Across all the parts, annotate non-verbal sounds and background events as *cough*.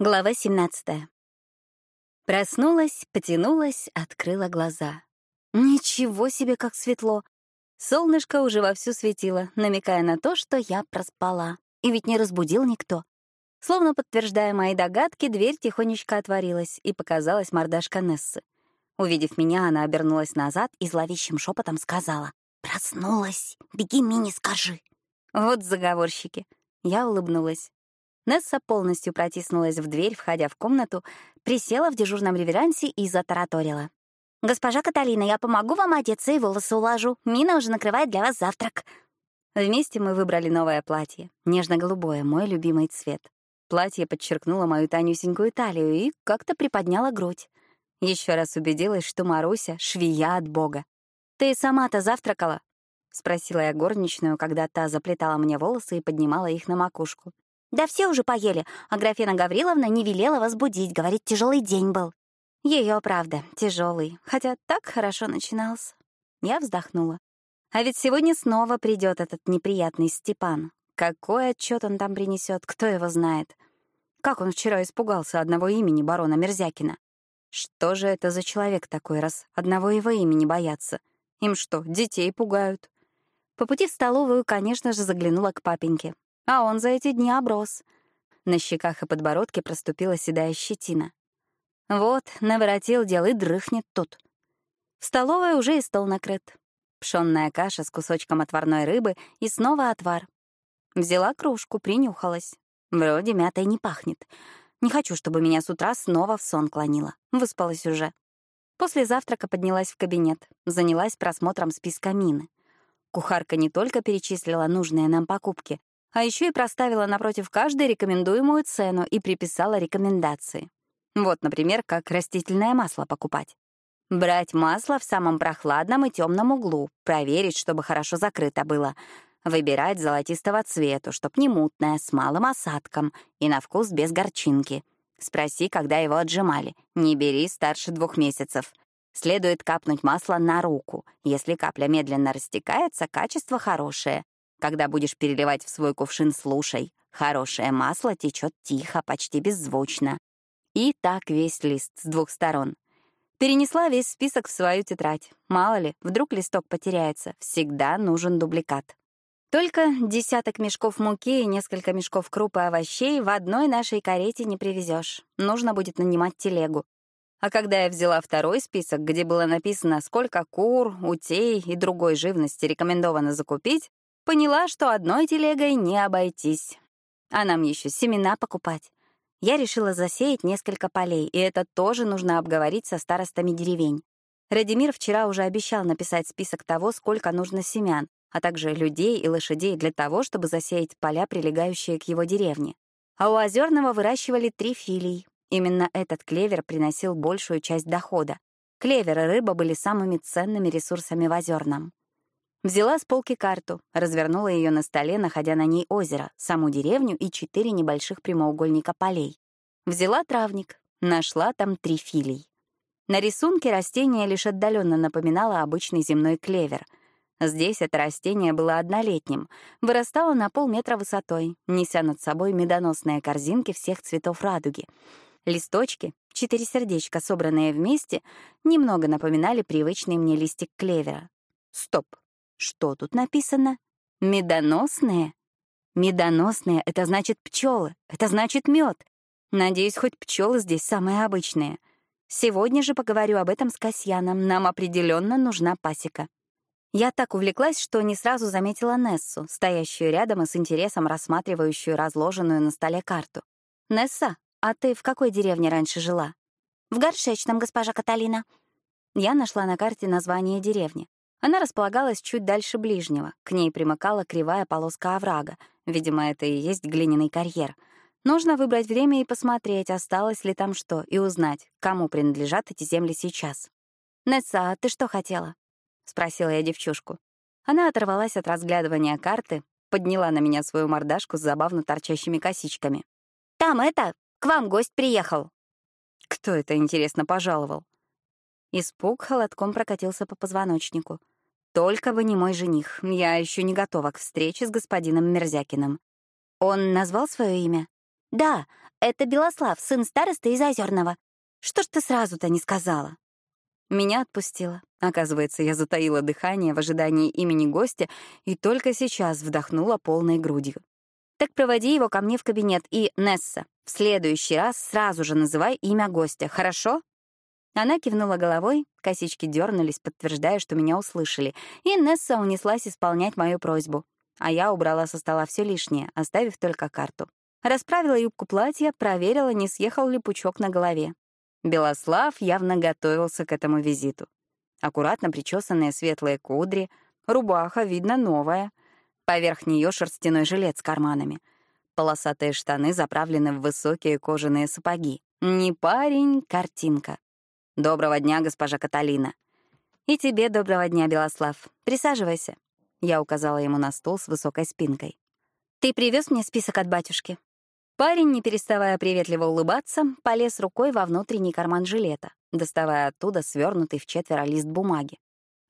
Глава 17. Проснулась, потянулась, открыла глаза. Ничего себе, как светло! Солнышко уже вовсю светило, намекая на то, что я проспала. И ведь не разбудил никто. Словно подтверждая мои догадки, дверь тихонечко отворилась, и показалась мордашка Нессы. Увидев меня, она обернулась назад и зловещим шепотом сказала. «Проснулась! Беги, Мини, скажи!» Вот заговорщики. Я улыбнулась. Несса полностью протиснулась в дверь, входя в комнату, присела в дежурном реверансе и затараторила. «Госпожа Каталина, я помогу вам одеться и волосы уложу. Мина уже накрывает для вас завтрак». Вместе мы выбрали новое платье, нежно-голубое, мой любимый цвет. Платье подчеркнуло мою тонюсенькую талию и как-то приподняло грудь. Еще раз убедилась, что Маруся — швея от бога. «Ты сама-то завтракала?» — спросила я горничную, когда та заплетала мне волосы и поднимала их на макушку. Да все уже поели, а Графена Гавриловна не велела вас будить, говорит, тяжелый день был. Ее правда, тяжелый, хотя так хорошо начинался. Я вздохнула. А ведь сегодня снова придет этот неприятный Степан. Какой отчет он там принесет, кто его знает. Как он вчера испугался одного имени барона Мерзякина. Что же это за человек такой, раз одного его имени боятся? Им что, детей пугают? По пути в столовую, конечно же, заглянула к папеньке. А он за эти дни оброс. На щеках и подбородке проступила седая щетина. Вот, наворотил дел и дрыхнет тут. В столовой уже и стол накрыт. Пшённая каша с кусочком отварной рыбы и снова отвар. Взяла кружку, принюхалась. Вроде мятой не пахнет. Не хочу, чтобы меня с утра снова в сон клонило. Выспалась уже. После завтрака поднялась в кабинет, занялась просмотром списка мины. Кухарка не только перечислила нужные нам покупки, а еще и проставила напротив каждой рекомендуемую цену и приписала рекомендации. Вот, например, как растительное масло покупать. Брать масло в самом прохладном и темном углу, проверить, чтобы хорошо закрыто было. Выбирать золотистого цвета, чтоб не мутное, с малым осадком и на вкус без горчинки. Спроси, когда его отжимали. Не бери старше двух месяцев. Следует капнуть масло на руку. Если капля медленно растекается, качество хорошее. Когда будешь переливать в свой кувшин, слушай. Хорошее масло течет тихо, почти беззвучно. И так весь лист с двух сторон. Перенесла весь список в свою тетрадь. Мало ли, вдруг листок потеряется. Всегда нужен дубликат. Только десяток мешков муки и несколько мешков крупы и овощей в одной нашей карете не привезешь. Нужно будет нанимать телегу. А когда я взяла второй список, где было написано, сколько кур, утей и другой живности рекомендовано закупить, Поняла, что одной телегой не обойтись. А нам еще семена покупать. Я решила засеять несколько полей, и это тоже нужно обговорить со старостами деревень. Радимир вчера уже обещал написать список того, сколько нужно семян, а также людей и лошадей для того, чтобы засеять поля, прилегающие к его деревне. А у Озерного выращивали три филий. Именно этот клевер приносил большую часть дохода. Клевер и рыба были самыми ценными ресурсами в Озерном. Взяла с полки карту, развернула ее на столе, находя на ней озеро, саму деревню и четыре небольших прямоугольника полей. Взяла травник, нашла там три филий. На рисунке растение лишь отдаленно напоминало обычный земной клевер. Здесь это растение было однолетним, вырастало на полметра высотой, неся над собой медоносные корзинки всех цветов радуги. Листочки, четыре сердечка, собранные вместе, немного напоминали привычный мне листик клевера. Стоп, что тут написано? Медоносные? Медоносные — это значит пчелы, это значит мед. Надеюсь, хоть пчелы здесь самые обычные. Сегодня же поговорю об этом с Касьяном. Нам определенно нужна пасека. Я так увлеклась, что не сразу заметила Нессу, стоящую рядом и с интересом рассматривающую разложенную на столе карту. «Несса, а ты в какой деревне раньше жила?» «В Горшечном, госпожа Каталина». Я нашла на карте название деревни. Она располагалась чуть дальше ближнего, к ней примыкала кривая полоска оврага, видимо, это и есть глиняный карьер. Нужно выбрать время и посмотреть, осталось ли там что, и узнать, кому принадлежат эти земли сейчас. «Несса, а ты что хотела?» — спросила я девчушку. Она оторвалась от разглядывания карты, подняла на меня свою мордашку с забавно торчащими косичками. «Там это, к вам гость приехал». Кто это, интересно, пожаловал? Испуг холодком прокатился по позвоночнику. Только бы не мой жених. Я еще не готова к встрече с господином Мерзякиным. Он назвал свое имя? Да, это Белослав, сын старосты из Озерного. Что ж ты сразу-то не сказала?» Меня отпустило. Оказывается, я затаила дыхание в ожидании имени гостя и только сейчас вдохнула полной грудью. «Так проводи его ко мне в кабинет и, Несса, в следующий раз сразу же называй имя гостя, хорошо?» Она кивнула головой, косички дернулись, подтверждая, что меня услышали, и Несса унеслась исполнять мою просьбу. А я убрала со стола все лишнее, оставив только карту. Расправила юбку платья, проверила, не съехал ли пучок на голове. Белослав явно готовился к этому визиту. Аккуратно причесанные светлые кудри, рубаха, видно, новая. Поверх нее шерстяной жилет с карманами. Полосатые штаны заправлены в высокие кожаные сапоги. Не парень, картинка. «Доброго дня, госпожа Каталина». «И тебе доброго дня, Белослав. Присаживайся». Я указала ему на стол с высокой спинкой. «Ты привез мне список от батюшки?» Парень, не переставая приветливо улыбаться, полез рукой во внутренний карман жилета, доставая оттуда свернутый в четверо лист бумаги.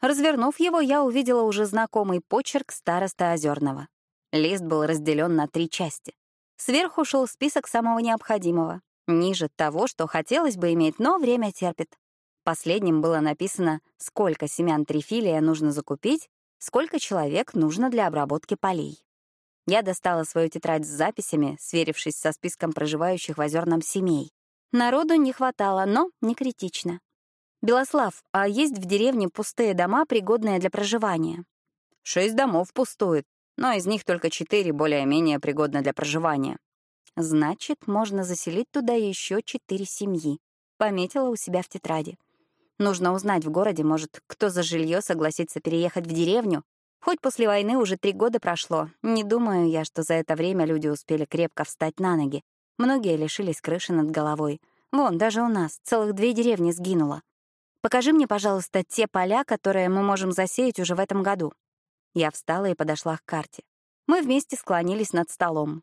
Развернув его, я увидела уже знакомый почерк староста Озерного. Лист был разделен на три части. Сверху шел список самого необходимого, ниже того, что хотелось бы иметь, но время терпит. Последним было написано, сколько семян трифилия нужно закупить, сколько человек нужно для обработки полей. Я достала свою тетрадь с записями, сверившись со списком проживающих в Озерном семей. Народу не хватало, но не критично. «Белослав, а есть в деревне пустые дома, пригодные для проживания?» «Шесть домов пустует, но из них только четыре более-менее пригодны для проживания». «Значит, можно заселить туда еще четыре семьи», — пометила у себя в тетради. «Нужно узнать в городе, может, кто за жилье согласится переехать в деревню, Хоть после войны уже три года прошло, не думаю я, что за это время люди успели крепко встать на ноги. Многие лишились крыши над головой. Вон, даже у нас целых две деревни сгинуло. Покажи мне, пожалуйста, те поля, которые мы можем засеять уже в этом году. Я встала и подошла к карте. Мы вместе склонились над столом.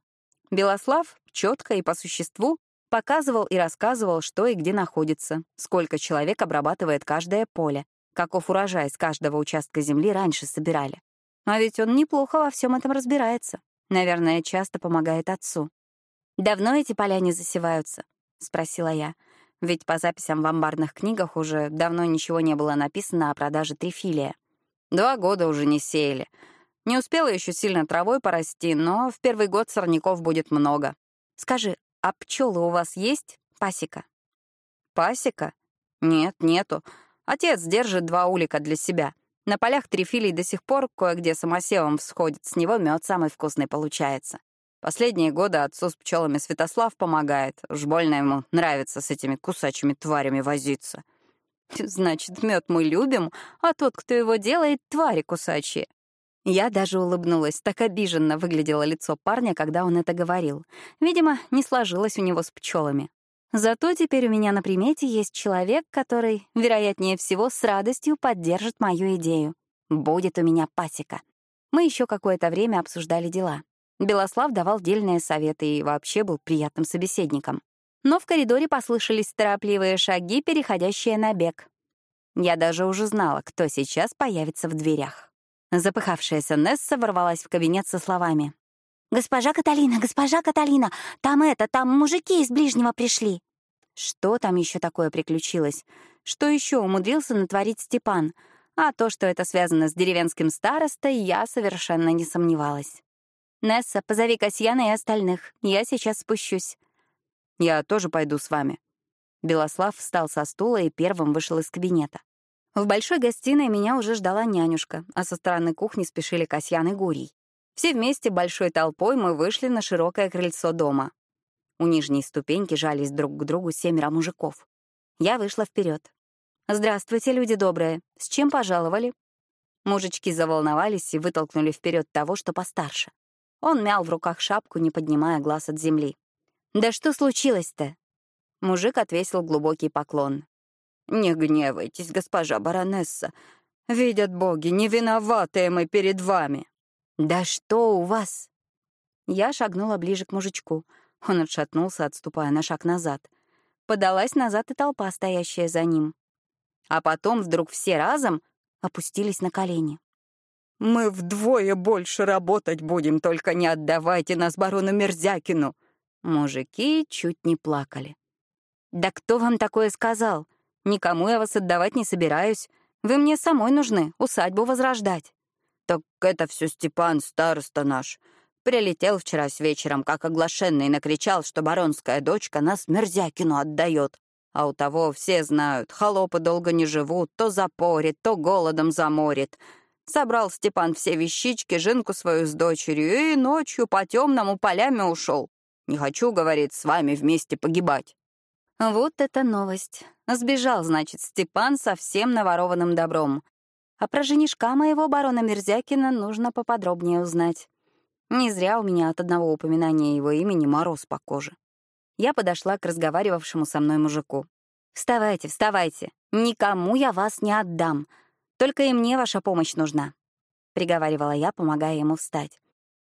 Белослав четко и по существу показывал и рассказывал, что и где находится, сколько человек обрабатывает каждое поле, каков урожай с каждого участка земли раньше собирали. А ведь он неплохо во всем этом разбирается. Наверное, часто помогает отцу. «Давно эти поля не засеваются?» — спросила я. Ведь по записям в амбарных книгах уже давно ничего не было написано о продаже трифилия. Два года уже не сеяли. Не успела еще сильно травой порасти, но в первый год сорняков будет много. Скажи, а пчелы у вас есть? Пасека? Пасека? Нет, нету. Отец держит два улика для себя — на полях трифилий до сих пор кое-где самосевом всходит, с него мед самый вкусный получается. Последние годы отцу с пчелами Святослав помогает. Уж больно ему нравится с этими кусачими тварями возиться. *laughs* Значит, мед мы любим, а тот, кто его делает, твари кусачие. Я даже улыбнулась, так обиженно выглядело лицо парня, когда он это говорил. Видимо, не сложилось у него с пчелами. Зато теперь у меня на примете есть человек, который, вероятнее всего, с радостью поддержит мою идею. Будет у меня пасека. Мы еще какое-то время обсуждали дела. Белослав давал дельные советы и вообще был приятным собеседником. Но в коридоре послышались торопливые шаги, переходящие на бег. Я даже уже знала, кто сейчас появится в дверях. Запыхавшаяся Несса ворвалась в кабинет со словами. «Госпожа Каталина, госпожа Каталина, там это, там мужики из ближнего пришли». Что там еще такое приключилось? Что еще умудрился натворить Степан? А то, что это связано с деревенским старостой, я совершенно не сомневалась. «Несса, позови Касьяна и остальных. Я сейчас спущусь». «Я тоже пойду с вами». Белослав встал со стула и первым вышел из кабинета. В большой гостиной меня уже ждала нянюшка, а со стороны кухни спешили Касьян и Гурий. Все вместе большой толпой мы вышли на широкое крыльцо дома. У нижней ступеньки жались друг к другу семеро мужиков. Я вышла вперед. «Здравствуйте, люди добрые. С чем пожаловали?» Мужички заволновались и вытолкнули вперед того, что постарше. Он мял в руках шапку, не поднимая глаз от земли. «Да что случилось-то?» Мужик отвесил глубокий поклон. «Не гневайтесь, госпожа баронесса. Видят боги, не виноватые мы перед вами». «Да что у вас?» Я шагнула ближе к мужичку — он отшатнулся, отступая на шаг назад. Подалась назад и толпа, стоящая за ним. А потом вдруг все разом опустились на колени. «Мы вдвое больше работать будем, только не отдавайте нас барону Мерзякину!» Мужики чуть не плакали. «Да кто вам такое сказал? Никому я вас отдавать не собираюсь. Вы мне самой нужны, усадьбу возрождать». «Так это все Степан, староста наш. Прилетел вчера с вечером, как оглашенный, накричал, что баронская дочка нас Мерзякину отдает. А у того все знают, холопы долго не живут, то запорит, то голодом заморит. Собрал Степан все вещички, жинку свою с дочерью, и ночью по темному полями ушел. Не хочу, говорит, с вами вместе погибать. Вот это новость. Сбежал, значит, Степан со всем наворованным добром. А про женишка моего барона Мерзякина нужно поподробнее узнать. Не зря у меня от одного упоминания его имени мороз по коже. Я подошла к разговаривавшему со мной мужику. «Вставайте, вставайте. Никому я вас не отдам. Только и мне ваша помощь нужна», — приговаривала я, помогая ему встать.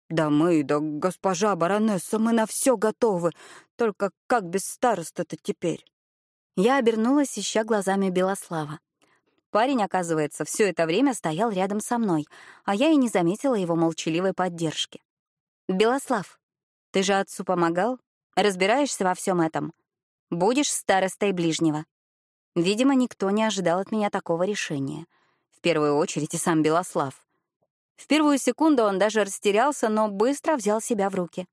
«Да мы, да госпожа баронесса, мы на все готовы. Только как без староста-то теперь?» Я обернулась, ища глазами Белослава. Парень, оказывается, все это время стоял рядом со мной, а я и не заметила его молчаливой поддержки. «Белослав, ты же отцу помогал? Разбираешься во всем этом? Будешь старостой ближнего». Видимо, никто не ожидал от меня такого решения. В первую очередь и сам Белослав. В первую секунду он даже растерялся, но быстро взял себя в руки.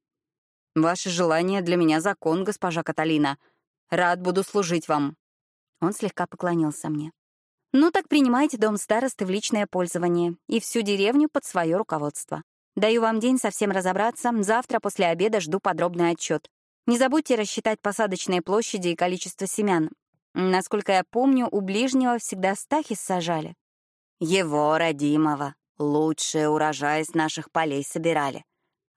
«Ваше желание для меня закон, госпожа Каталина. Рад буду служить вам». Он слегка поклонился мне. Ну так принимайте дом старосты в личное пользование и всю деревню под свое руководство. Даю вам день совсем разобраться, завтра после обеда жду подробный отчет. Не забудьте рассчитать посадочные площади и количество семян. Насколько я помню, у ближнего всегда стахи сажали. Его, родимого, лучший урожай с наших полей собирали.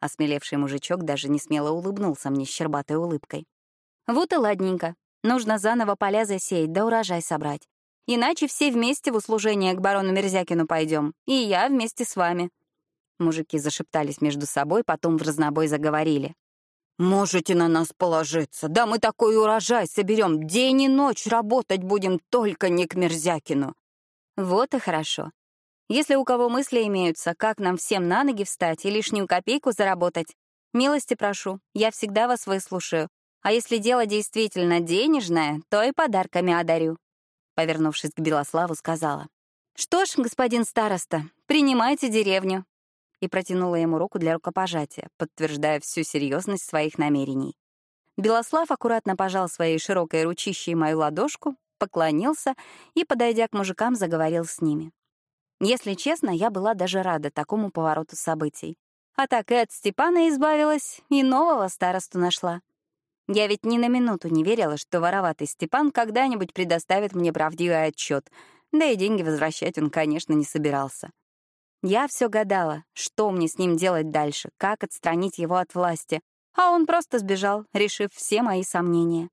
Осмелевший мужичок даже не смело улыбнулся мне щербатой улыбкой. Вот и ладненько. Нужно заново поля засеять, да урожай собрать. Иначе все вместе в услужение к барону Мерзякину пойдем, и я вместе с вами». Мужики зашептались между собой, потом в разнобой заговорили. «Можете на нас положиться. Да мы такой урожай соберем. День и ночь работать будем, только не к Мерзякину». Вот и хорошо. Если у кого мысли имеются, как нам всем на ноги встать и лишнюю копейку заработать, милости прошу, я всегда вас выслушаю. А если дело действительно денежное, то и подарками одарю. Повернувшись к Белославу, сказала. «Что ж, господин староста, принимайте деревню». И протянула ему руку для рукопожатия, подтверждая всю серьезность своих намерений. Белослав аккуратно пожал своей широкой ручищей мою ладошку, поклонился и, подойдя к мужикам, заговорил с ними. Если честно, я была даже рада такому повороту событий. А так и от Степана избавилась, и нового старосту нашла. Я ведь ни на минуту не верила, что вороватый Степан когда-нибудь предоставит мне правдивый отчет, да и деньги возвращать он, конечно, не собирался. Я все гадала, что мне с ним делать дальше, как отстранить его от власти, а он просто сбежал, решив все мои сомнения.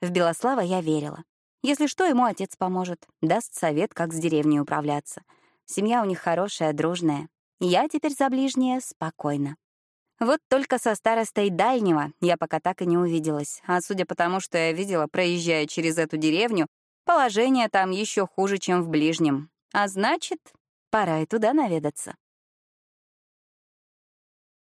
В Белослава я верила. Если что, ему отец поможет, даст совет, как с деревней управляться. Семья у них хорошая, дружная. Я теперь за ближнее спокойно. Вот только со старостой дальнего я пока так и не увиделась, а судя по тому, что я видела, проезжая через эту деревню, положение там еще хуже, чем в ближнем. А значит, пора и туда наведаться.